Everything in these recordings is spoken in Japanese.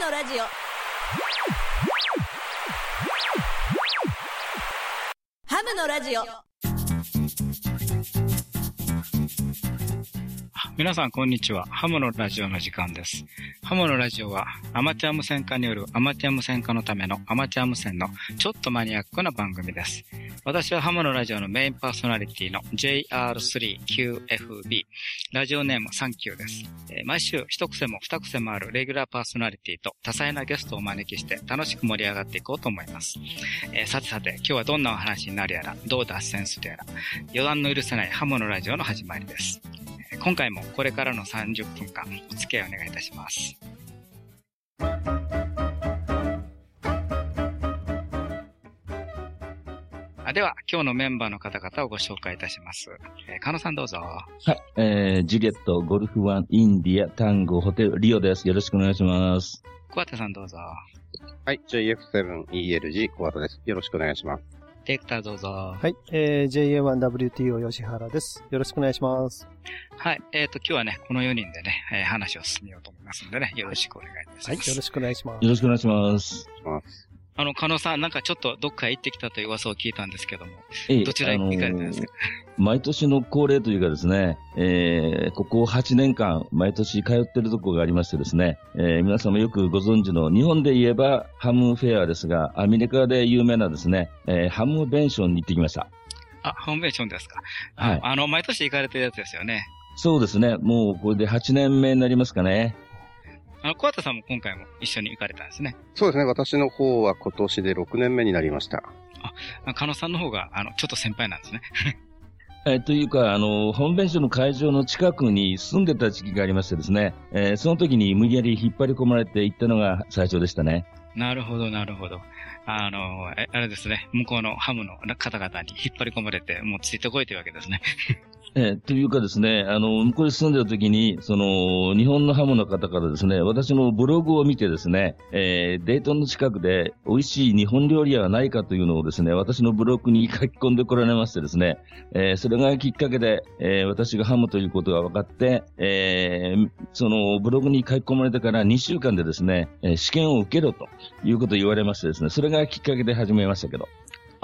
のラジオハムのラジオ皆さん、こんにちは。ハムのラジオの時間です。ハムのラジオは、アマチュア無線化によるアマチュア無線化のためのアマチュア無線のちょっとマニアックな番組です。私はハムのラジオのメインパーソナリティの JR3QFB、ラジオネームサンキューです。えー毎週一癖も二癖もあるレギュラーパーソナリティと多彩なゲストをお招きして楽しく盛り上がっていこうと思います。えーさてさて、今日はどんなお話になるやら、どう脱線するやら、余談の許せないハムのラジオの始まりです。今回もこれからの30分間お付き合いお願いいたします。では、今日のメンバーの方々をご紹介いたします。えー、カノさんどうぞ。はい。えー、ジュリエット、ゴルフワン、インディア、タンゴ、ホテル、リオです。よろしくお願いします。小畑さんどうぞ。はい、JF7ELG 小畑です。よろしくお願いします。ディレクターどうぞ。はい、えー、JA1WTO 吉原です。よろしくお願いします。はい。えっ、と、今日はね、この4人でね、えー話を進めようと思いますのでね、よろしくお願いいたしはい、ます。よろしくお願いしますよ。ろしくお願いします。あの、カノさん、なんかちょっとどっか行ってきたという噂を聞いたんですけども、えーどちらに行かれたんですか、毎年の恒例というかですね、えー、ここ8年間、毎年通ってるところがありましてですね、えー、皆様よくご存知の、日本で言えばハムフェアですが、アメリカで有名なですね、えー、ハムベンションに行ってきました。あ、ホームベーションですか？はいあの、毎年行かれてるやつですよね。そうですね、もうこれで8年目になりますかね。あの、小畑さんも今回も一緒に行かれたんですね。そうですね、私の方は今年で6年目になりました。あ加野さんの方が、あの、ちょっと先輩なんですね。え ーというか、あの、本弁所の会場の近くに住んでた時期がありましてですね、えーその時に無理やり引っ張り込まれて行ったのが最初でしたね。なるほど、なるほど。あの、えあれですね、向こうのハムの方々に引っ張り込まれて、もうついてこいというわけですね。えーというかですね、あの、向こうに住んでる時に、その、日本のハムの方からですね、私のブログを見てですね、えーデートンの近くで美味しい日本料理屋はないかというのをですね、私のブログに書き込んでこられましてですね、えーそれがきっかけで、えー私がハムということが分かって、えーそのブログに書き込まれてから2週間でですね、試験を受けろということを言われましてですね、それがきっかけで始めましたけど。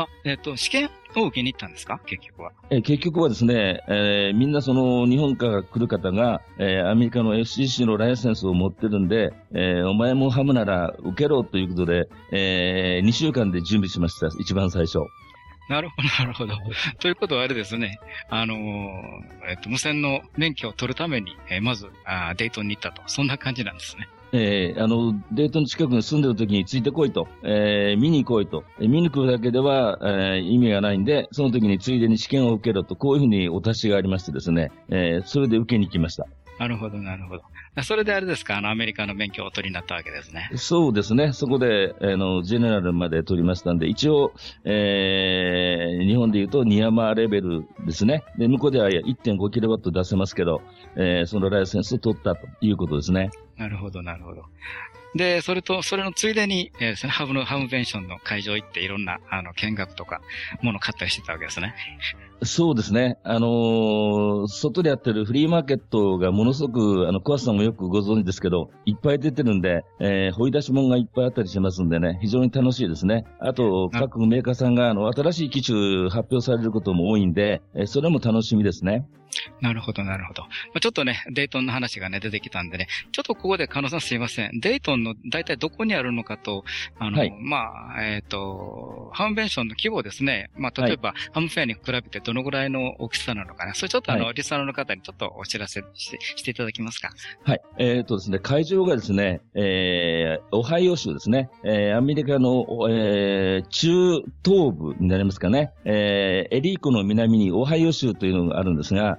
あ、えっ、と、試験を受けに行ったんですか？結局は。えー結局はですね、えーみんなその日本から来る方が、えーアメリカの FCC のライセンスを持ってるんで、えーお前もハムなら受けろということで、え2週間で準備しました、一番最初。なるほど、なるほど。ということはあれですね、あのーえっ、と、無線の免許を取るために、えーまずあーデートに行ったと。そんな感じなんですね。えーあの、デートの近くに住んでる時についてこいと、えー見に来いと、えー見に来るだけでは、えー意味がないんで、その時についでに試験を受けろと、こういうふうにお達しがありましてですね、えーそれで受けに行きました。なるほど、なるほど。あそれであれですか、あの、アメリカの免許をお取りになったわけですね。そうですね。そこで、あの、ジェネラルまで取りましたんで、一応、えー、日本で言うと、ニヤマレベルですね。で、向こうでは 1.5kW 出せますけど、えー、そのライセンスを取ったということですね。なるほど、なるほど。で、それと、それのついでに、えーですね、ハブの、ハムベンションの会場行って、いろんな、あの、見学とか、もの買ったりしてたわけですね。そうですね。あのー外でやってるフリーマーケットがものすごく、あの、小橋さんもよくご存知ですけど、いっぱい出てるんで、えー、掘り出し物がいっぱいあったりしますんでね、非常に楽しいですね。あと、な各メーカーさんが、あの、新しい機種発表されることも多いんで、えーそれも楽しみですね。なるほど、なるほど。まあ、ちょっとね、デイトンの話がね、出てきたんでね、ちょっとここで、カノさんすいません。デイトンの大体どこにあるのかと、あの、はいまあ、えっ、と、 Hamvention の規模ですね。まあ、例えば、ハムフェアに比べてどのぐらいの大きさなのかな。それちょっとあの、はリスナーの方にちょっとお知らせしてしていただけますか？はい。えっ、とですね、会場がですね、えー、オハイオ州ですね、えー、アメリカの、えー、中東部になりますかね、えー、エリー湖の南にオハイオ州というのがあるんですが、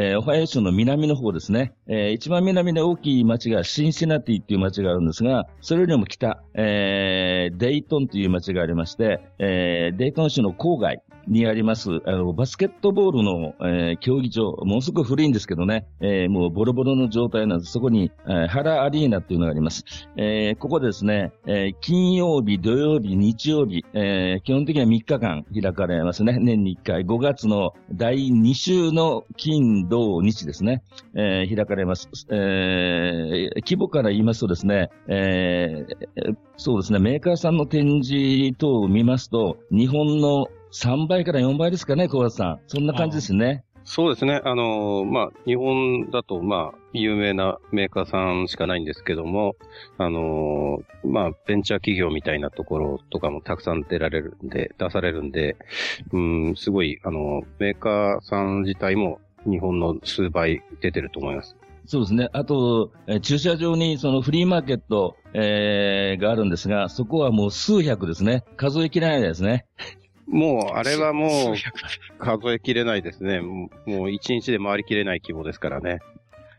えー、オハイオ州の南の方ですね、えー、一番南で大きい町がシンシナティっていう町があるんですが、それよりも北、えー、デイトンという町がありまして、えー、デイトン州の郊外、にあります、あの、バスケットボールの、えー競技場、ものすごく古いんですけどね、えーもうボロボロの状態なんです。そこに、えーハラアリーナっていうのがあります。えーここですね、えー金曜日、土曜日、日曜日、えー基本的には3日間開かれますね。年に1回。5月の第2週の、金、土、日ですね、えー開かれます。えー規模から言いますとですね、えーそうですね、メーカーさんの展示等を見ますと、日本の3倍から4倍ですかね、小林さん。そんな感じですね。そうですね。あのーまあ、日本だと、まあ、有名なメーカーさんしかないんですけども、あのーまあ、ベンチャー企業みたいなところとかもたくさん出られるんで、出されるんで、うん、すごい、あのーメーカーさん自体も日本の数倍出てると思います。そうですね。あと、えー駐車場にそのフリーマーケット、えーがあるんですが、そこはもう数百ですね。数えきれないですね。もう、あれはもう数、えきれないですね。もう一日で回りきれない規模ですからね。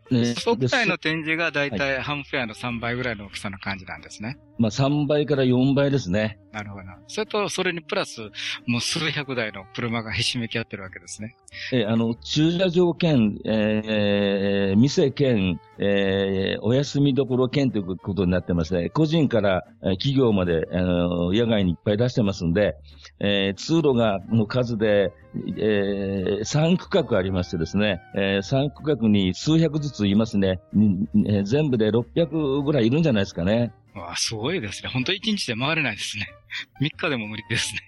ね国内ので展示がだいたいハムフェアの3倍ぐらいの大きさの感じなんですね。まあ3倍から4倍ですね。なるほど。それと、それにプラス、もう数百台の車がひしめき合ってるわけですね。えーあの、駐車場兼、えー店兼、えーお休みどころ兼ということになってますね。個人からえー企業まで、あの野外にいっぱい出してますんで、えー通路がの数で、え3区画ありましてですね、え3区画に数百ずついますね。にえー全部で600ぐらいいるんじゃないですかね。わあ、すごいですね。本当一日で回れないですね。3日でも無理ですね。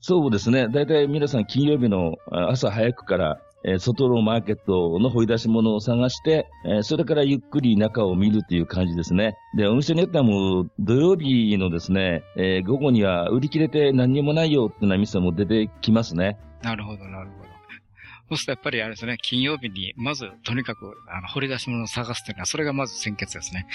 そうですね。だいたい皆さん金曜日のあ朝早くから、えー外のマーケットの掘り出し物を探して、えーそれからゆっくり中を見るという感じですね。で、お店によってはもう土曜日のですね、えー午後には売り切れて何にもないよってな店も出てきますね。なるほど、なるほど。そうするとやっぱりあれですね、金曜日に、まず、とにかく、あの、掘り出し物を探すというのは、それがまず先決ですね。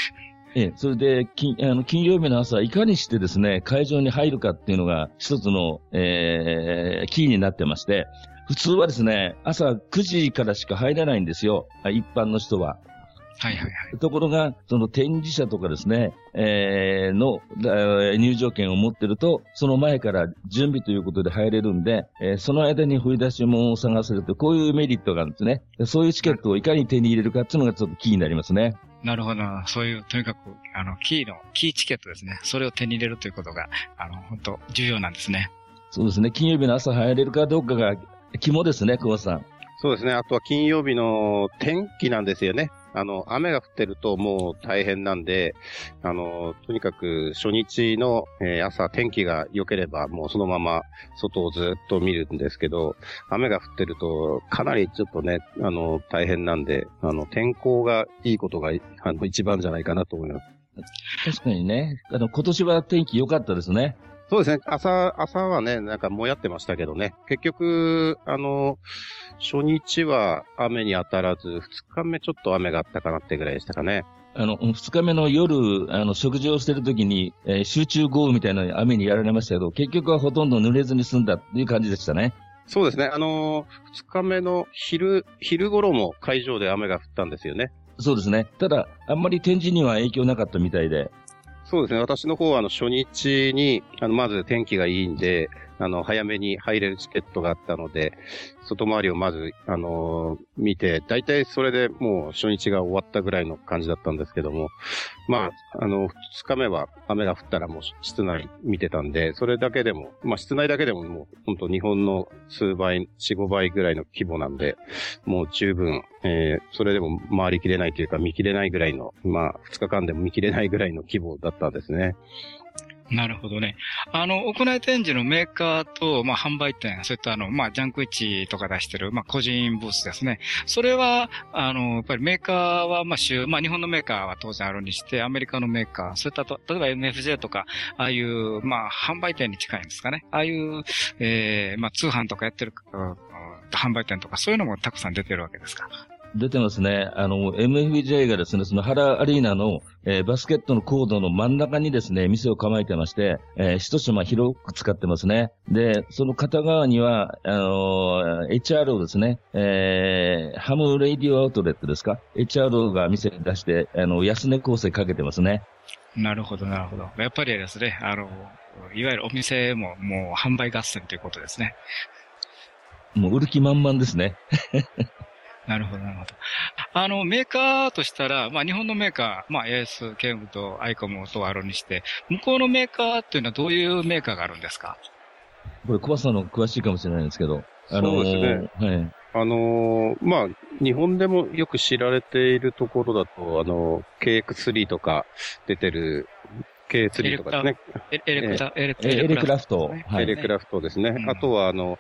ええ、それで金あの、金曜日の朝、いかにしてですね、会場に入るかっていうのが一つの、えーキーになってまして、普通はですね、朝9時からしか入れないんですよ。あ一般の人は。はいはいはい。ところが、その展示者とかですね、えーの、だ入場券を持ってると、その前から準備ということで入れるんで、えーその間に掘り出し物を探せると、こういうメリットがあるんですね。でそういうチケットをいかに手に入れるかっていうのがちょっとキーになりますね。なるほど。そういう、とにかく、あの、キーの、キーチケットですね。それを手に入れるということが、あの、本当重要なんですね。そうですね。金曜日の朝入れるかどうかが肝ですね、久保さん。そうですね。あとは金曜日の天気なんですよね。あの、雨が降ってるともう大変なんで、あの、とにかく初日の、朝天気が良ければもうそのまま外をずっと見るんですけど、雨が降ってるとかなりちょっとね、あの、大変なんで、あの、天候がいいことが、あの、一番じゃないかなと思います。確かにね。あの、今年は天気良かったですね。そうですね。朝、朝はね、なんかもやってましたけどね。結局、あの、初日は雨に当たらず、二日目ちょっと雨があったかなってぐらいでしたかね。あの、二日目の夜、あの、食事をしてる時に、えー集中豪雨みたいな雨にやられましたけど、結局はほとんど濡れずに済んだっていう感じでしたね。そうですね。あの、二日目の昼、昼頃も会場で雨が降ったんですよね。そうですね。ただ、あんまり展示には影響なかったみたいで。そうですね。私の方は、あの、初日に、あの、まず天気がいいんで、あの、早めに入れるチケットがあったので、外回りをまず、あの見て、大体それでもう初日が終わったぐらいの感じだったんですけども、まあ、あの、二日目は雨が降ったらもう室内見てたんで、それだけでも、まあ室内だけでももう、本当日本の数倍、四五倍ぐらいの規模なんで、もう十分、えー、それでも回りきれないというか見切れないぐらいの、まあ、二日間でも見切れないぐらいの規模だったんですね。なるほどね。あの、屋内展示のメーカーと、まあ、販売店、そういったあの、まあ、ジャンク市とか出してる、まあ、個人ブースですね。それは、あの、やっぱりメーカーは、まあ、主、まあ、日本のメーカーは当然あるにして、アメリカのメーカー、そういったと、例えば MFJ とか、ああいう、まあ、販売店に近いんですかね。ああいう、ええまあ、通販とかやってる、販売店とか、そういうのもたくさん出てるわけですか。出てますね。あの、MFJ がですね、その原アリーナの、えーバスケットのコードの真ん中にですね、店を構えてまして、えー一島広く使ってますね。で、その片側には、あのー HRO ですね、えーハムレイディオアウトレットですか ?HRO が店に出して、あの、安値構成かけてますね。なるほど、なるほど。やっぱりですね、あの、いわゆるお店ももう販売合戦ということですね。もう売る気満々ですね。なるほど、なるほど。あの、メーカーとしたら、まあ、日本のメーカー、まあ、AS、ケングとアイコムとあるにして、向こうのメーカーっていうのはどういうメーカーがあるんですか？これ、小橋さんの詳しいかもしれないんですけど。あのーそうですはい。あのーまあ、日本でもよく知られているところだと、あの、KX3 とか出てる、K3 とかですね。エエレクタ、エレえ Elecraft。Elecraft ですね。うんあとは、あの、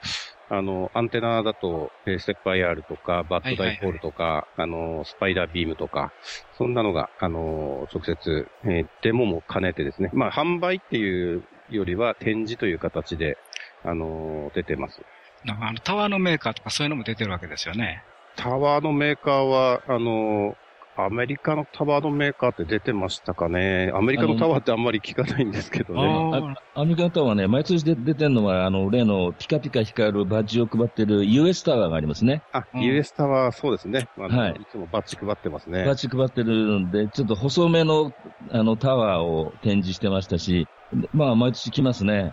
あの、アンテナだと、えーステップ IR とか、 Buddipole とか、あの、 Spiderbeam とか、そんなのが、あの、直接、えーデモも兼ねてですね。まあ、販売っていうよりは展示という形で、あの、出てます。なんかあのタワーのメーカーとかそういうのも出てるわけですよね。タワーのメーカーは、あの、アメリカのタワーのメーカーって出てましたかね。アメリカのタワーってあんまり聞かないんですけどね。あアメリカのタワーはね、毎年で出てるのは、あの、例のピカピカ光るバッジを配ってる US タワーがありますね。あ、うん US タワー、そうですね。はいいつもバッチ配ってますね。バッジ配ってるんで、ちょっと細めの、あの、タワーを展示してましたし、でまあ、毎年来ますね。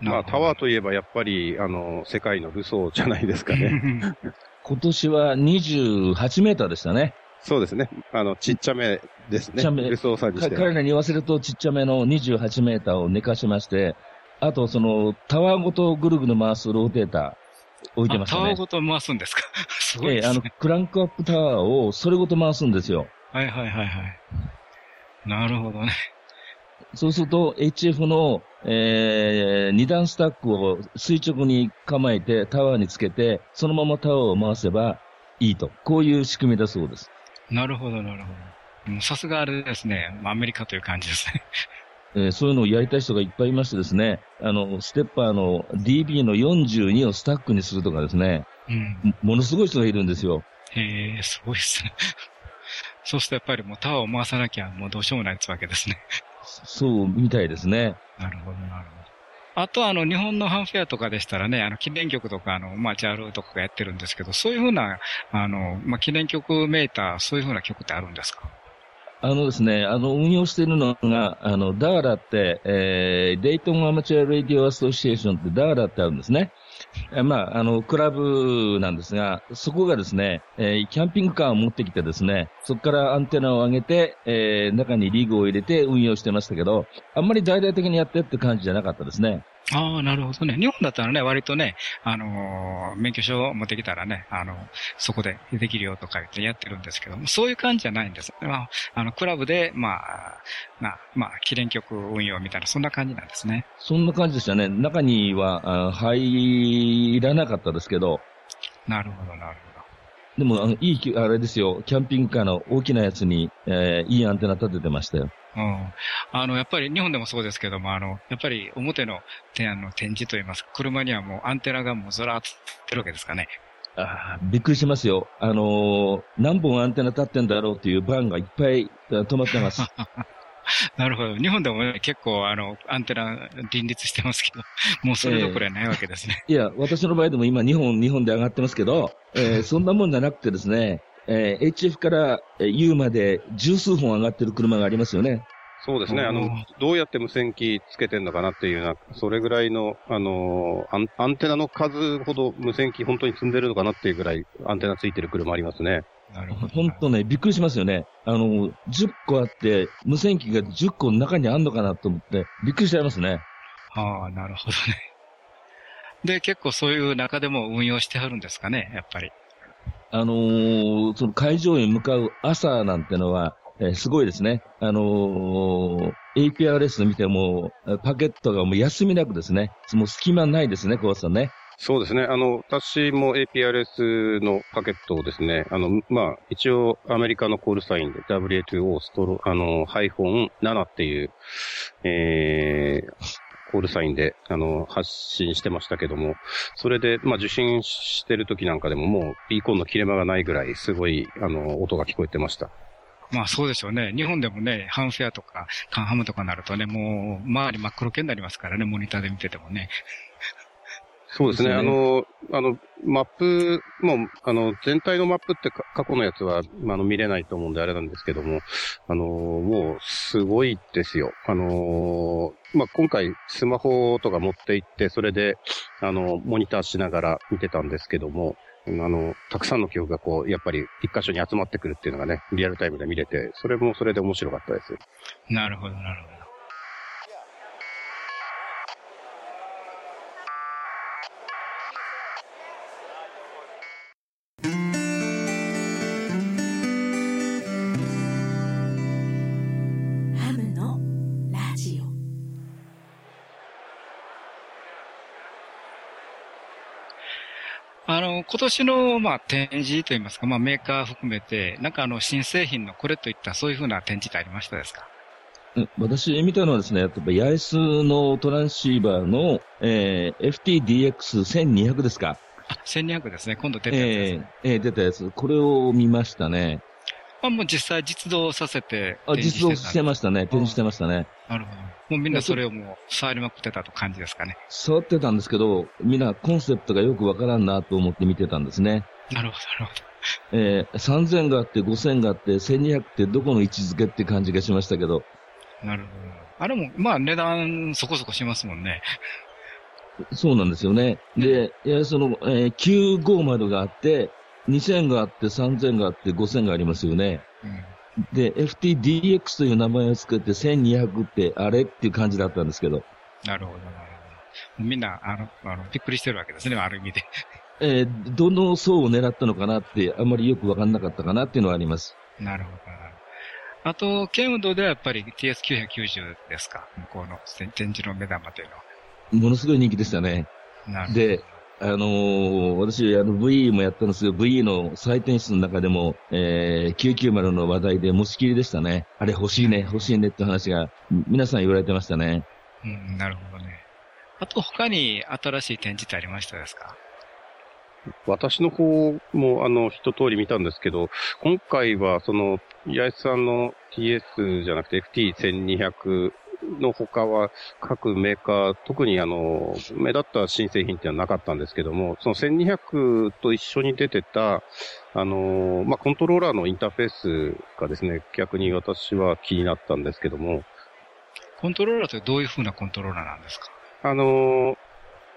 まあ、タワーといえばやっぱり、あの、世界のルソーじゃないですかね。ね。今年は28メーターでしたね。そうですね。あの、ちっちゃめですね。ちっちゃめルソーさんにして彼らに言わせるとちっちゃめの28メーターを寝かしまして、あとそのタワーごとぐるぐる回すローテーター置いてましたね。あタワーごと回すんですか？すごいええあのクランクアップタワーをそれごと回すんですよ。はいはいはいはい。なるほどね。そうすると HF の、えー、二段スタックを垂直に構えてタワーにつけて、そのままタワーを回せばいいと。こういう仕組みだそうです。なるほどなるほど。さすがあれですね。アメリカという感じですね。えーそういうのをやりたい人がいっぱいいましてですね、あの、ステッパーの DB の42をスタックにするとかですね、うん。もものすごい人がいるんですよ。へえ、すごいですね。そうするとやっぱりもうタワーを回さなきゃもうどうしようもないってわけですね。そうみたいですね。なるほど、なるほど。あと、あの、日本のハンフェアとかでしたらね、あの、記念曲とか、あの、まあ、ジャルとかやってるんですけど、そういうふうな、あの、まあ、記念局みたいな、そういうふうな局ってあるんですか？あのですね、あの、運用しているのが、あの、 DARA って、えー、 Dayton Amateur Radio Association って DARA ってあるんですね。まあ、あの、クラブなんですが、そこがですね、えーキャンピングカーを持ってきてですね、そこからアンテナを上げて、えー中にリグを入れて運用してましたけど、あんまり大々的にやってって感じじゃなかったですね。ああ、なるほどね。日本だったらね、割とね、あのー免許証を持ってきたらね、あの、そこでできるよとか言ってやってるんですけども、そういう感じじゃないんです。まあ、あの、クラブで、まあ、な、まあ、記念曲運用みたいな、そんな感じなんですね。そんな感じでしたね。中にはあ入らなかったですけど、なるほど、なるでも、あの、いいき、あれですよ、キャンピングカーの大きなやつに、えーいいアンテナ立ててましたよ。うん。あの、やっぱり日本でもそうですけども、あの、やっぱり表のてあの展示といいますか、車にはもうアンテナがもうずらーっとつってるわけですかね。あーびっくりしますよ。あのー何本アンテナ立ってんだろうっていうバンがいっぱいあ止まってます。なるほど。日本でもね、結構あの、アンテナ林立してますけど、もうそれどころやないわけですね。いや、私の場合でも今2本、2本で上がってますけど、えーそんなもんじゃなくてですね、えー HF からえー U まで十数本上がってる車がありますよね。そうですね。あのうん、どうやって無線機つけてんのかなっていうような、それぐらいの、あのアン、アンテナの数ほど無線機本当に積んでるのかなっていうぐらいアンテナついてる車ありますね。なるほど。ほんとね、びっくりしますよね。あの、10個あって、無線機が10個の中にあんのかなと思って、びっくりしちゃいますね。ああ、なるほどね。で、結構そういう中でも運用してはるんですかね、やっぱり。あのーその会場へ向かう朝なんてのは、えーすごいですね。あのー APRS 見ても、パケットがもう休みなくですね。もう隙間ないですね、小松さんね。そうですね。あの、私も APRS のパケットをですね、あの、まあ、一応アメリカのコールサインで WA2O ストロ、あの、ハイフォン7っていう、えー、コールサインで、あの、発信してましたけども、それで、まあ、受信してる時なんかでももう、ビーコンの切れ間がないぐらい、すごい、あの、音が聞こえてました。まあそうでしょうね。日本でもね、ハンフェアとかカンハムとかになるとね、もう周り真っ黒けになりますからね、モニターで見ててもね。そうですね。ですねあの、あの、マップ、もう、あの、全体のマップってか過去のやつは、まああの、見れないと思うんであれなんですけども、あの、もう、すごいですよ。あの、まあ、今回、スマホとか持って行って、それで、あの、モニターしながら見てたんですけども、あの、たくさんの曲がこう、やっぱり一箇所に集まってくるっていうのがね、リアルタイムで見れて、それもそれで面白かったです。なるほど、なるほど。あの、今年の、まあ、展示といいますか、まあ、メーカー含めて、なんかあの、新製品のこれといったそういうふうな展示ってありましたですか？うん私見たのはですね、やっぱ八重洲のトランシーバーの、えー、FTDX1200 ですか？あ、1200ですね。今度出たやつですえね。ーえー出たやつ。これを見ましたね。まあ、もう実際実動させてあ、展示実装たしてましたね。展示してましたね。なるほど。もうみんなそれをもう触りまくってたと感じですかね？触ってたんですけど、みんなコンセプトがよくわからんなと思って見てたんですね。なるほど、なるほえー、3000があって5000があって1200ってどこの位置づけって感じがしましたけど、ど。なるほど。あれも、まあ値段そこそこしますもんね。そうなんですよね。で、いや、その、えー950があって、2000があって3000があって5000がありますよね。うん。で、FTDX という名前をつけて1200ってあれっていう感じだったんですけど、なるほど、なるほど。みんな、あの、あの、びっくりしてるわけですね、ある意味で。えーどの層を狙ったのかなって、あんまりよくわかんなかったかなっていうのはあります。なるほど。あと、ケンウドではやっぱり TS990 ですか？向こうの展示の目玉というのは。ものすごい人気でしたね。なるほど。で、あのー私、あの、VE もやったんですけど、VE の採点室の中でも、えー、990の話題で持ちきりでしたね。あれ欲しいね、欲しいねって話が、み皆さん言われてましたね。うん、なるほどね。あと他に新しい展示ってありましたですか？私の方も、あの、一通り見たんですけど、今回は、その、八重さんの TS じゃなくて FT1200 の他は、各メーカー、特にあの、目立った新製品っていうのはなかったんですけども、その1200と一緒に出てた、あの、まあ、コントローラーのインターフェースがですね、逆に私は気になったんですけども、コントローラーってどういう風なコントローラーなんですか？あのー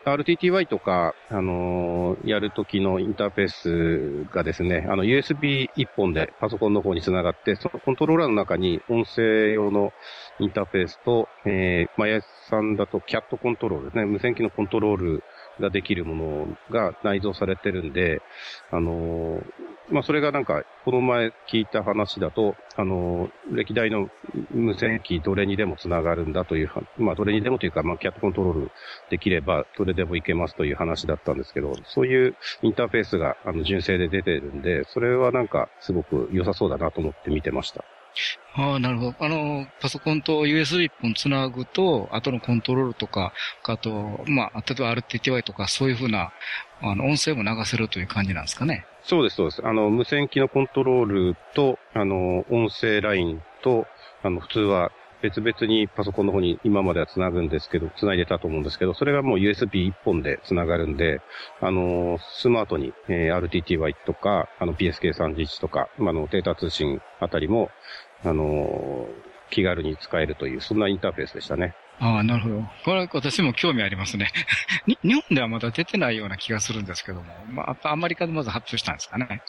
RTTY とか、あのーやるときのインターフェースがですね、あの、USB 一本でパソコンの方につながって、そのコントローラーの中に音声用のインターフェースと、えー、マヤさんだとキャットコントロールですね、無線機のコントロールができるものが内蔵されてるんで、あのーまあ、それがなんか、この前聞いた話だと、あの歴代の無線機どれにでもつながるんだという、まあ、どれにでもというか、まあ、キャットコントロールできれば、どれでもいけますという話だったんですけど、そういうインターフェースが、あの、純正で出てるんで、それはなんか、すごく良さそうだなと思って見てました。ああ、なるほど。あの、パソコンと USB 一本つなぐと、後のコントロールとか、あと、まあ、例えば RTTY とか、そういうふうな、あの、音声も流せるという感じなんですかね。そうです、そうです。あの、無線機のコントロールと、あの、音声ラインと、あの、普通は別々にパソコンの方に今までは繋ぐんですけど、繋いでたと思うんですけど、それがもう USB 一本で繋がるんで、あの、スマートに、えー RTTY とか、あの、PSK311 とか、まあの、データ通信あたりも、あの、気軽に使えるという、そんなインターフェースでしたね。ああ、なるほど。これ私も興味ありますね。に日本ではまだ出てないような気がするんですけども、まあ、アメリカでまず発表したんですかね。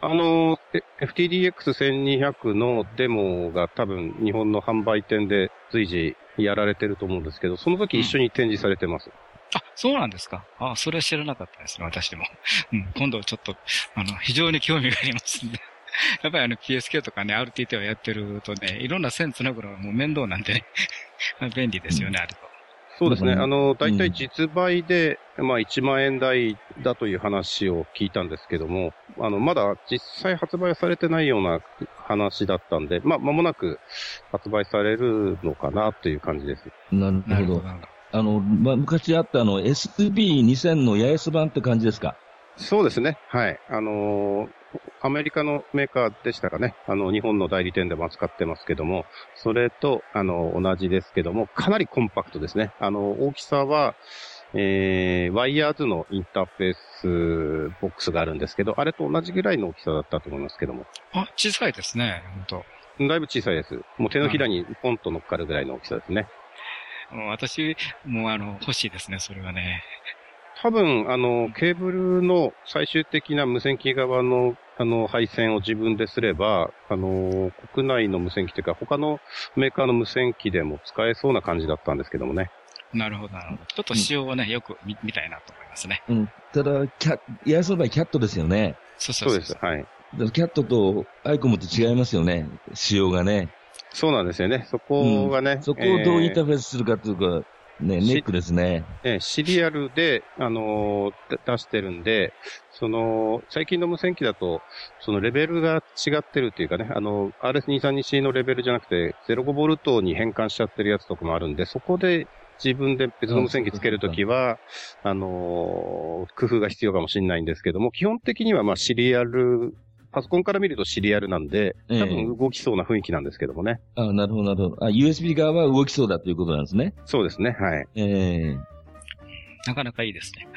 あの、え FTDX1200 のデモが多分日本の販売店で随時やられてると思うんですけど、その時一緒に展示されてます。あ、そうなんですか。あそれは知らなかったですね、私でも。うん、今度ちょっと、あの、非常に興味がありますんで。やっぱりあの PSK とかね、RTT をやってるとね、いろんな線つなぐのがもう面倒なんでね、便利ですよね、あると。そうですね。うんあの、大体実売で、まあ1万円台だという話を聞いたんですけども、あの、まだ実際発売されてないような話だったんで、まあ間もなく発売されるのかなという感じです。なるほど。あの、ま、昔あったあの SB2000 の八重洲版って感じですか？そうですね。はい。あのーアメリカのメーカーでしたかね。あの、日本の代理店でも扱ってますけども、それと、あの、同じですけども、かなりコンパクトですね。あの、大きさは、えー、 WIRES のインターフェースボックスがあるんですけど、あれと同じぐらいの大きさだったと思いますけども。あ、小さいですね、本当だいぶ小さいです。もう手のひらにポンと乗っかるぐらいの大きさですね。もう私、もうあの、欲しいですね、それはね。多分、あの、ケーブルの最終的な無線機側の、あの、配線を自分ですれば、あの、国内の無線機というか、他のメーカーの無線機でも使えそうな感じだったんですけどもね。なるほど、なるほど。ちょっと仕様をね、よく見見たいなと思いますね。うん。ただ、キャ八重洲の場合キャットですよね。そうそそうそううです。はい。キャットとアイコムと違いますよね。仕様がね。そうなんですよね。そこがね。そこをどうインターフェースするかというか、ね、ネックですね。えーシリアルで、あのー出出してるんで、その、最近の無線機だと、そのレベルが違ってるっていうかね、あの、RS232C のレベルじゃなくて、05ボルトに変換しちゃってるやつとかもあるんで、そこで自分で別の無線機つけるときは、あのー工夫が必要かもしれないんですけども、基本的にはまあシリアル、パソコンから見るとシリアルなんで、多分動きそうな雰囲気なんですけどもね。あなるほど、なるほど。あ、USB 側は動きそうだということなんですね。そうですね、はい。ええなかなかいいですね。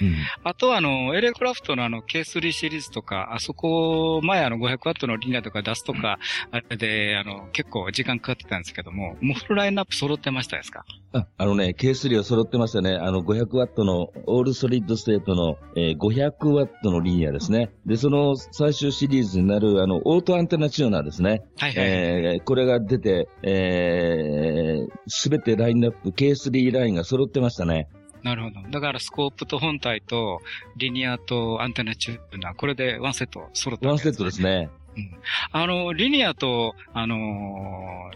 うん。あとは、あの、 Elecraft のあの、K3 シリーズとか、あそこ、前あの、500W のリニアとか出すとか、あれで、あの、結構時間かかってたんですけども、もうフルラインナップ揃ってましたですか？あ、あのね、K3 は揃ってましたね。あの、500ワットの、オールソリッドステートの、えー500ワットのリニアですね。で、その最終シリーズになる、あの、オートアンテナチューナーですね。はいはい。えーこれが出て、えすべてラインナップ、K3 ラインが揃ってましたね。なるほど。だから、スコープと本体と、リニアとアンテナチューナー、これでワンセット揃ったワンセットですね。あの、リニアと、あの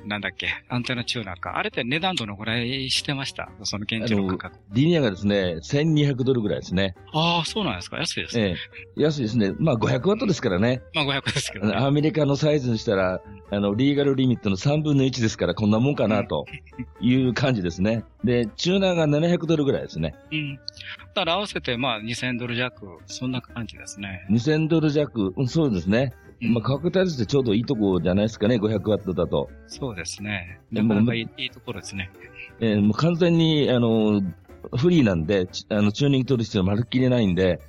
ーなんだっけ、アンテナチューナーか。あれって値段どのぐらいしてました？その現地の価格。リニアがですね、1200ドルぐらいですね。ああ、そうなんですか安いですね。ええ安いですね。まあ500ワットですからね。まあ500ですけどね。アメリカのサイズにしたら、あの、 legal limit の3分の1ですから、こんなもんかな、という感じですね。で、チューナーが700ドルぐらいですね。うん。だから合わせて、まあ2000ドル弱、そんな感じですね。2000ドル弱、うんそうですね。うんまあ、価格帯としてちょうどいいとこじゃないですかね、500ワットだと。そうですね。でもなかなかいいいいところですね。えーもう完全に、あの、フリーなんで、ちあの、チューニング取る必要まるっきりないんで、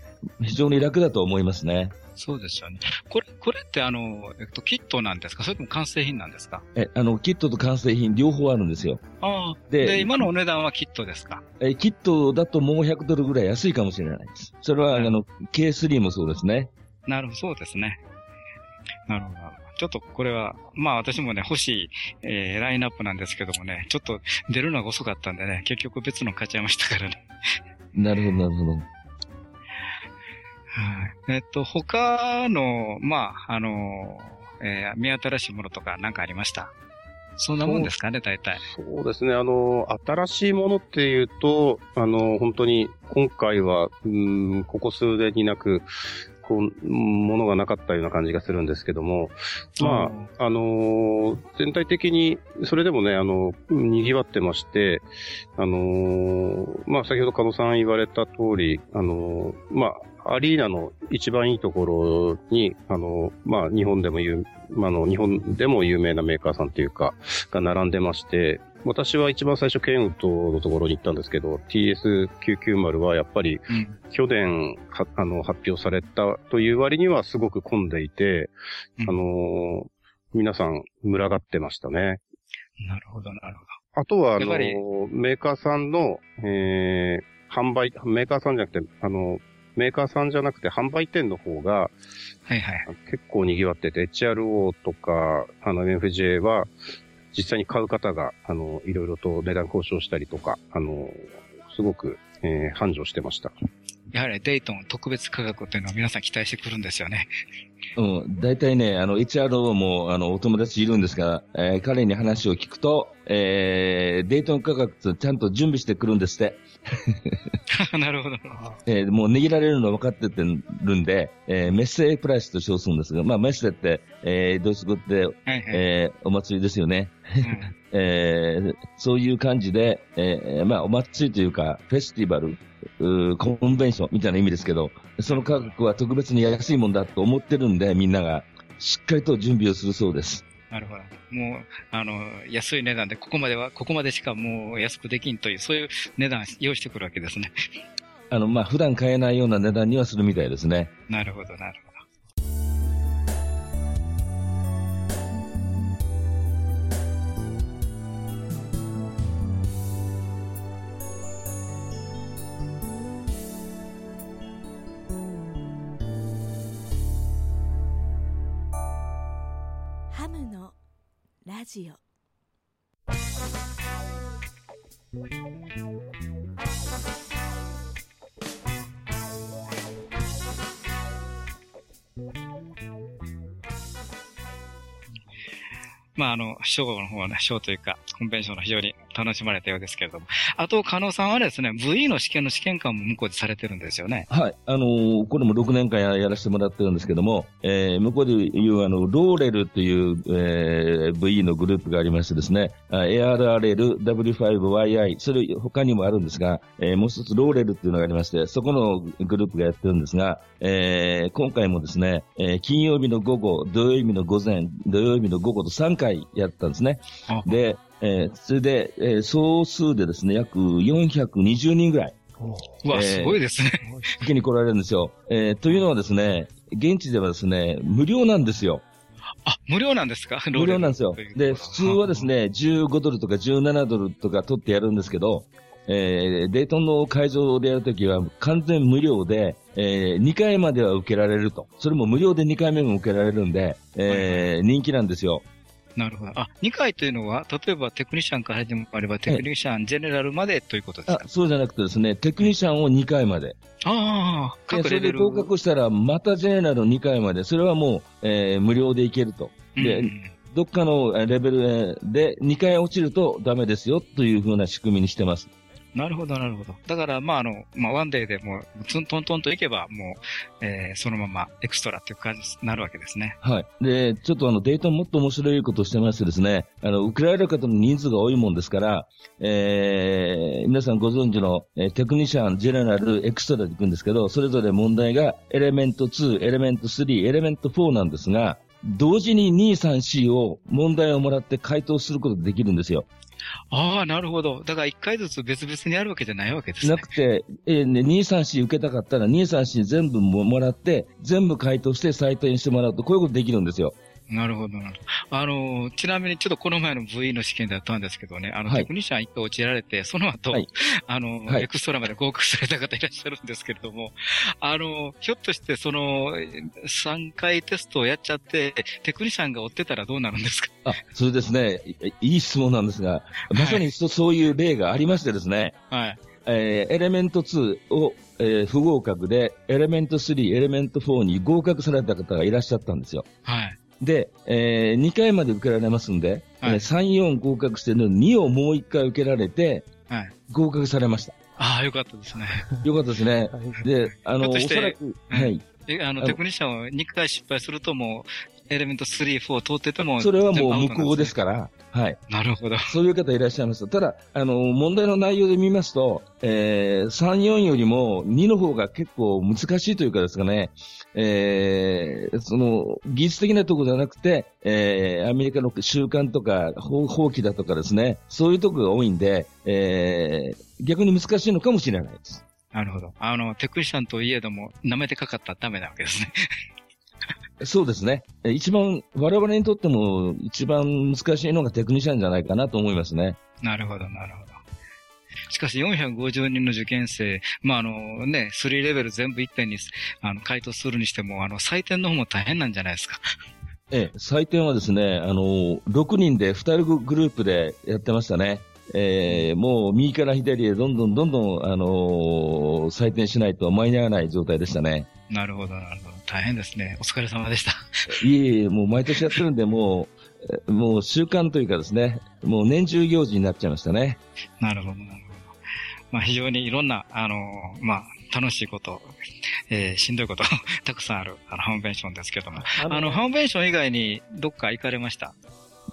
非常に楽だと思いますね。そうですよね。これ、これってあの、えっと、キットなんですか？それとも完成品なんですか？え、あの、キットと完成品両方あるんですよ。ああ。でで、今のお値段はキットですか？え、キットだともう100ドルぐらい安いかもしれないです。それは、あの、K3 もそうですね。なるほど、そうですね。なるほど。ちょっとこれは、まあ私もね、欲しい、えー、ラインナップなんですけどもね、ちょっと出るのが遅かったんでね、結局別の買っちゃいましたからね。なるほど、なるほど。はい。えっと、他の、まあ、あの、えー、見新しいものとか何かありました？そんなもんですかね、大体。そうですね。あの、新しいものっていうと、あの、本当に今回は、うん、ここ数年になく、こう、ものがなかったような感じがするんですけども、まあ、あのー全体的に、それでもね、あの、賑わってまして、あのーまあ、先ほど加野さん言われた通り、あのーまあ、アリーナの一番いいところに、あの、まあ、日本でも有、まあ、あの、日本でも有名なメーカーさんっていうか、が並んでまして、私は一番最初、ケンウッドのところに行ったんですけど、TS990 はやっぱりうん。去年はあの発表されたという割にはすごく混んでいて、うんあのー皆さん群がってましたね。なるほど、なるほど。あとは、あのメーカーさんの、えー販売、メーカーさんじゃなくて、あの、メーカーさんじゃなくて販売店の方がはいはい。結構賑わってて、HRO とか、あの、MFJ は実際に買う方が、あの、いろいろと値段交渉したりとか、あの、すごく、えー繁盛してました。やはりデイトン特別価格っていうのは皆さん期待してくるんですよね。うん。大体ね、あの、HRO も、あの、お友達いるんですが、えー彼に話を聞くと、えー、デートン価格ちゃんと準備してくるんですって。なるほど。えーもう値切られるの分かっててるんで、えーメッセプライスと称するんですが、まあ、メッセって、えードイツ語って、はいはい。えーお祭りですよね。うん えーそういう感じで、えーまあ、お祭りというか、フェスティバル、コンベンションみたいな意味ですけど、その価格は特別に安いもんだと思ってるんで、みんなが、しっかりと準備をするそうです。なるほど。もう、あの、安い値段で、ここまでは、ここまでしかもう安くできんという、そういう値段用意してくるわけですね。あの、まあ、普段買えないような値段にはするみたいですね。なるほど、なるほど。まあ、の、小学の方はね、小というか、コンベンションの非常に楽しまれたようですけれども。あと、加納さんはですね、VE の試験の試験官も向こうでされてるんですよね。はい。あのーこれも6年間ややらせてもらってるんですけども、えー向こうでいう、あの、ローレルという、えー VE のグループがありましてですね、あ ARRL、W5YI、それ他にもあるんですが、えーもう一つローレルっていうのがありまして、そこのグループがやってるんですが、えー今回もですね、えー金曜日の午後、土曜日の午前、土曜日の午後と3回やったんですね。あで、えーそれで、えー総数でですね、約420人ぐらい、うわ、えーすごいですね。聞きに来られるんですよ。えーというのはですね、現地ではですね、無料なんですよ。あ、無料なんですか？無料なんですよで、普通はです。ね、15ドルとか17ドルとか取ってやるんですけど、えーデートンの会場でやるときは完全無料で、え2回までは受けられると。それも無料で2回目も受けられるんで、えー人気なんですよ。なるほど。あ、2回というのは、例えばテクニシャンから始まれば、テクニシャン、ジェネラルまでということですか、あそうじゃなくてですね、テクニシャンを2回まで。ああ、でそれ各レベル。で合格したら、またジェネラル2回まで。それはもう、えー無料でいけると。でうんどっかのえーレベルで2回落ちるとダメですよというふうな仕組みにしてます。なるほど、なるほど。だから、まあ、あの、まあ、ワンデーでもう、ツントントンといけば、もう、えーそのままエクストラっていう感じになるわけですね。はい。で、ちょっとあのデータもっと面白いことをしてましてですね、あの、受けられる方の人数が多いもんですから、えー、皆さんご存知の、えーテクニシャン、ジェネラル、エクストラで行くんですけど、それぞれ問題がエレメント2、エレメント3、エレメント4なんですが、同時に2、3、4を問題をもらって回答することができるんですよ。ああ、なるほど。だから一回ずつ別々にあるわけじゃないわけですねな。くて、えーね、2、3、4受けたかったら、2、3、4全部ももらって、全部回答して採点してもらうと、こういうことできるんですよ。なるほど、なるほど。あの、ちなみにちょっとこの前の VE の試験であったんですけどね、あの、はいテクニシャン一回落ちられて、その後、はいあの、はいエクストラまで合格された方いらっしゃるんですけれども、あの、ひょっとしてその、3回テストをやっちゃって、テクニシャンが追ってたらどうなるんですか？あ、それですね、いいい質問なんですが、まさにそそういう例がありましてですね、はい。えーエレメント2を、えー不合格で、エレメント3、エレメント4に合格された方がいらっしゃったんですよ。はい。で、え2回まで受けられますんで、はいえー3、4合格してるのに2をもう1回受けられて、はい。合格されました。ああ、よかったですね。よかったですね。で、あの、おそらく、はい。え、あの、テクニシャンを2回失敗するともう、エレメント3、4通ってても、それはもう無効ですから、はい。なるほど。そういう方いらっしゃいます。ただ、あの、問題の内容で見ますと、えー、3、4よりも2の方が結構難しいというかですかね、えー、その、技術的なところじゃなくて、えー、アメリカの習慣とか、法法規だとかですね、そういうところが多いんで、えー、逆に難しいのかもしれないです。なるほど。あの、テクニシャンといえども、舐めてかかったらダメなわけですね。そうですね。えー一番、我々にとっても一番難しいのがテクニシャンじゃないかなと思いますね。なるほど、なるほど。しかし450人の受験生、まあ、あのね、3レベル全部一点に、あの、回答するにしても、あの、採点の方も大変なんじゃないですか。ええ、採点はですね、あの、6人で2人グループでやってましたね。えーもう右から左へどんどんどんどん、あのー採点しないと間に合わない状態でしたね。なるほど、なるほど。大変ですね。お疲れ様でした。いえいえ、もう毎年やってるんで、もう、えもう習慣というかですね、もう年中行事になっちゃいましたね。なるほど、なるほど。まあ、非常にいろんな、あの、まあ、楽しいこと、えーしんどいこと、たくさんある、あの、ハムベンションですけども。ああの、ハムベンション以外に、どっか行かれました？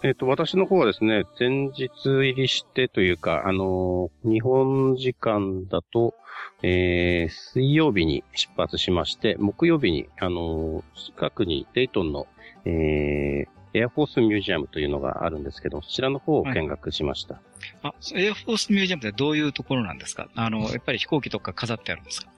えっ、と、私の方はですね、前日入りしてというか、あのー日本時間だと、えー、水曜日に出発しまして、木曜日に、あのー近くにデイトンの、えー、エアフォースミュージアムというのがあるんですけど、そちらの方を見学しました。あ、エアフォースミュージアムってどういうところなんですか？あの、やっぱり飛行機とか飾ってあるんですか？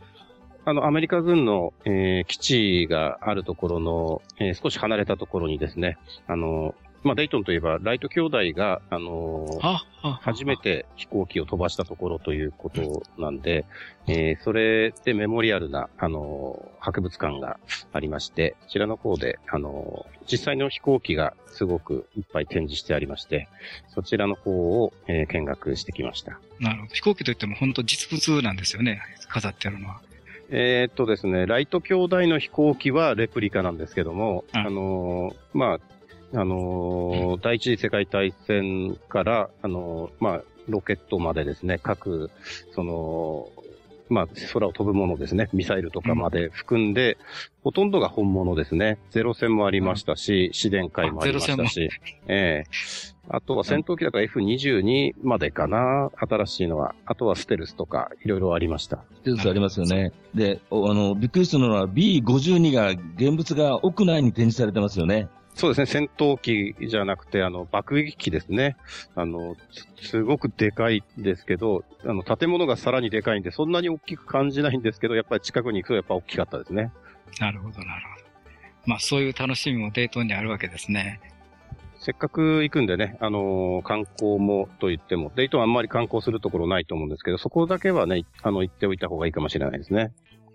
あの、アメリカ軍の、えー基地があるところの、えー少し離れたところにですね、あの、まあ、デイトンといえば、ライト兄弟が、あのー初めて飛行機を飛ばしたところということなんで、えーそれでメモリアルな、あのー博物館がありまして、こちらの方で、あのー実際の飛行機がすごくいっぱい展示してありまして、そちらの方を、えー見学してきました。なるほど。飛行機といっても本当実物なんですよね。飾ってあるのは。えーっとですね、ライト兄弟の飛行機はレプリカなんですけども、うんあのーまあ、あのー第一次世界大戦から、あのーまあ、ロケットまでですね、各、その、まあ、空を飛ぶものですね、ミサイルとかまで含んで、うん、ほとんどが本物ですね。ゼロ戦もありましたし、試電会もありましたし、ええー、あとは戦闘機だから F22 までかな、新しいのは。あとはステルスとか、いろいろありました。ステルスありますよね。で、あの、びっくりするのは B52 が、現物が屋内に展示されてますよね。そうですね、戦闘機じゃなくて、あの、爆撃機ですね。あの、すごくでかいですけど、あの、建物がさらにでかいんで、そんなに大きく感じないんですけど、やっぱり近くに行くとやっぱ大きかったですね。なるほど、なるほど。まあ、そういう楽しみもデートにあるわけですね。せっかく行くんでね、あのー、観光もと言っても、デイトンあんまり観光するところないと思うんですけど、そこだけはね、あの、行っておいた方がいいかもしれないですね。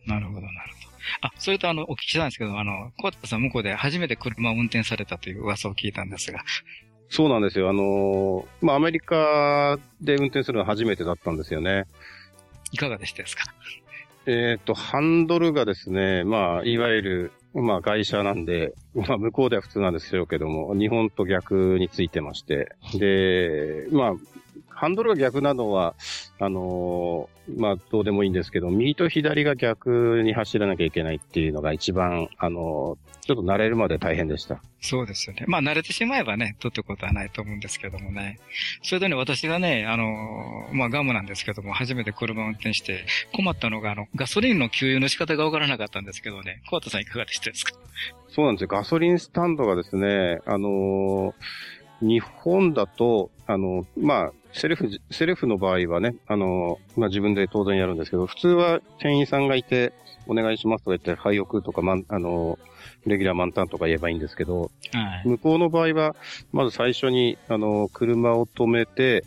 なるほど、なるほど。あ、それとあの、お聞きしたんですけど、あの、小田さん向こうで初めて車を運転されたという噂を聞いたんですが。そうなんですよ。あのまあ、アメリカで運転するのは初めてだったんですよね。いかがでしたですか？えっ、と、ハンドルがですね、まあ、いわゆる、まあ、外車なんで、まあ、向こうでは普通なんですよけども、日本と逆についてまして、で、まあ、ハンドルが逆なのは、あのー、まあ、どうでもいいんですけど、右と左が逆に走らなきゃいけないっていうのが一番、あのー、ちょっと慣れるまで大変でした。そうですよね。まあ、慣れてしまえばね、とってことはないと思うんですけどもね。それでね、私がね、あのー、まあ、ガムなんですけども、初めて車を運転して困ったのが、あの、ガソリンの給油の仕方がわからなかったんですけどね、小畑さんいかがでしたですか？そうなんですよ。ガソリンスタンドがですね、あの日本だと、あの、まあ、セルフ、セルフの場合はね、あの、まあ、自分で当然やるんですけど、普通は店員さんがいて、お願いしますとか言って、廃屋とか、ま、あの、レギュラー満タンとか言えばいいんですけど、はい、向こうの場合は、まず最初に、あの、車を止めて、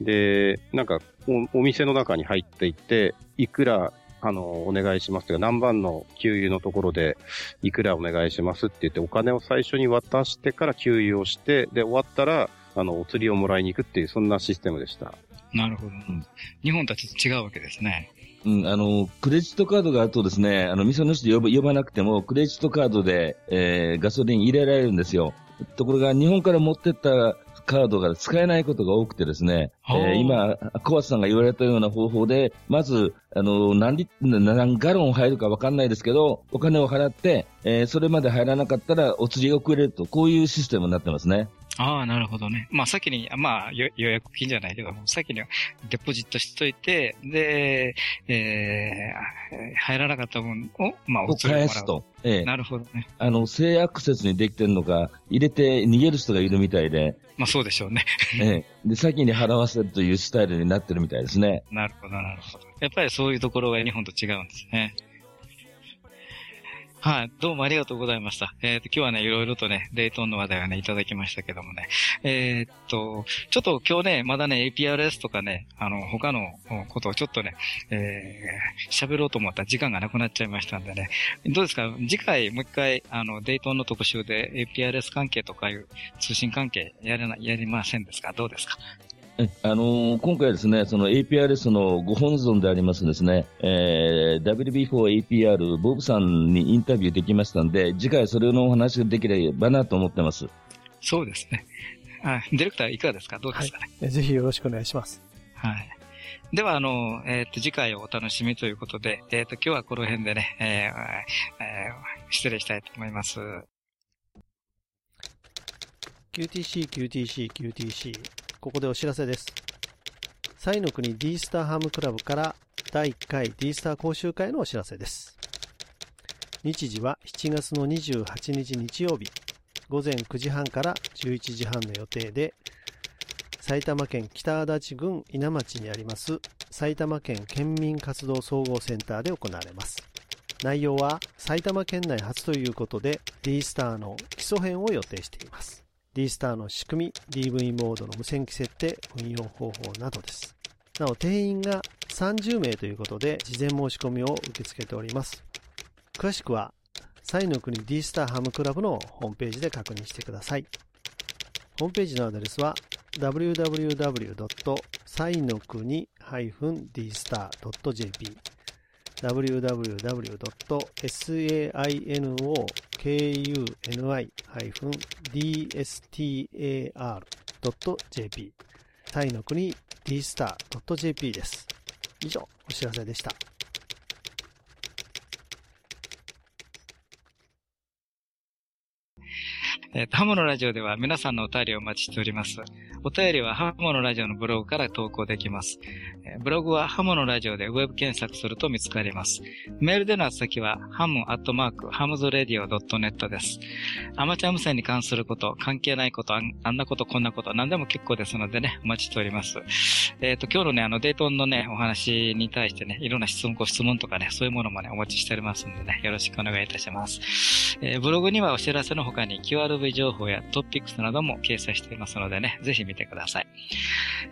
で、なんかお、お店の中に入っていって、いくらあの、お願いしますとか、何番の給油のところで、いくらお願いしますって言って、お金を最初に渡してから給油をして、で、終わったら、あの、お釣りをもらいに行くっていう、そんなシステムでした。なるほど。うん、日本とはちょっと違うわけですね。うん、あの、クレジットカードがあるとですね、あの、店の人呼ば呼ばなくても、クレジットカードで、えー、ガソリン入れられるんですよ。ところが、日本から持ってったカードが使えないことが多くてですね、えー、今、小松さんが言われたような方法で、まず、あの、何リ何ガロン入るかわかんないですけど、お金を払って、えー、それまで入らなかったらお釣りがくれると、こういうシステムになってますね。ああ、なるほどね。まあ、先に、まあ、予約金じゃないけども、先にデポジットしといて、で、えー、入らなかった分を、まあ、お返すと。ええ。なるほどね。あの、性アクセスにできてるのか、入れて逃げる人がいるみたいで。まあ、そうでしょうね。ええ。で、先に払わせるというスタイルになってるみたいですね。なるほど、なるほど。やっぱりそういうところが日本と違うんですね。はい。どうもありがとうございました。えっ、ー、と、今日はね、いろいろとね、デートンの話題をね、いただきましたけどもね。えっ、と、ちょっと今日ね、まだね、APRS とかね、あの、他のことをちょっとね、えー、喋ろうと思ったら時間がなくなっちゃいましたんでね。どうですか？次回、もう一回、あの、デートンの特集で APRS 関係とかいう通信関係やれな、やりませんですか？どうですか？あのー、今回ですね、その APRS のご本尊でありますですね、えー、WB4APR ボブさんにインタビューできましたんで、次回それのお話ができればなと思ってます。そうですね。あディレクターいかがですか？どうですかね、はい、ぜひよろしくお願いします。はい。では、あの、えっ、ー、と、次回をお楽しみということで、えっ、ー、と、今日はこの辺でね、えーえー、失礼したいと思います。QTC、QTC、QTC。ここでお知らせです。サイの国 D スターハムクラブから第1回 D スター講習会のお知らせです。日時は7月の28日日曜日、午前9時半から11時半の予定で、埼玉県北足立郡稲町にあります埼玉県県民活動総合センターで行われます。内容は埼玉県内初ということで D スターの基礎編を予定しています。D スターの仕組み、DV モードの無線機設定、運用方法などです。なお、定員が30名ということで、事前申し込みを受け付けております。詳しくは、サイの国 D スターハムクラブのホームページで確認してください。ホームページのアドレスは www. サイの国 -dstar.jp www.sainokuni-dstar.jp タイの国 dstar.jp です。以上、お知らせでした。えっ、と、ハモのラジオでは皆さんのお便りをお待ちしております。お便りはハモのラジオのブログから投稿できます。えーブログはハモのラジオでウェブ検索すると見つかります。メールでの宛先はハムアットマークハムズラディオ .net です。アマチュア無線に関すること、関係ないこと、あんなこと、こんなこと、何でも結構ですのでね、お待ちしております。えっ、と、今日のね、あの、デートンのね、お話に対してね、いろんな質問、ご質問とかね、そういうものもね、お待ちしておりますのでね、よろしくお願いいたします。えーブログにはお知らせの他に QRV 情報やトピックスなども掲載していますのでね、ぜひ見てください。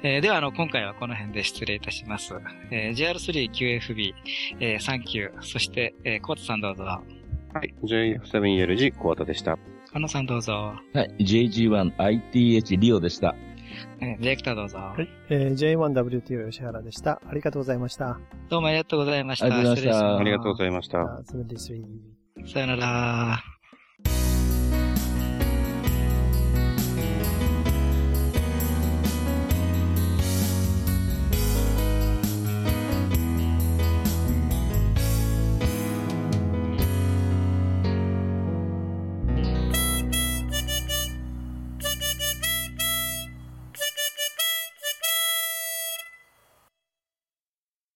えーでは、あの、今回はこの辺で失礼いたします。えー JR3QFB、えーサンキュー、そして、えー、コートさんどうぞ。はい。J7ELG コアタでした。カノさんどうぞ。はい。JG1ITH リオでした。えーディレクターどうぞ。はい。えー J1WTO 吉原でした。ありがとうございました。どうもありがとうございました。ありがとうございました失礼しますあありがとうございました。73さよなら。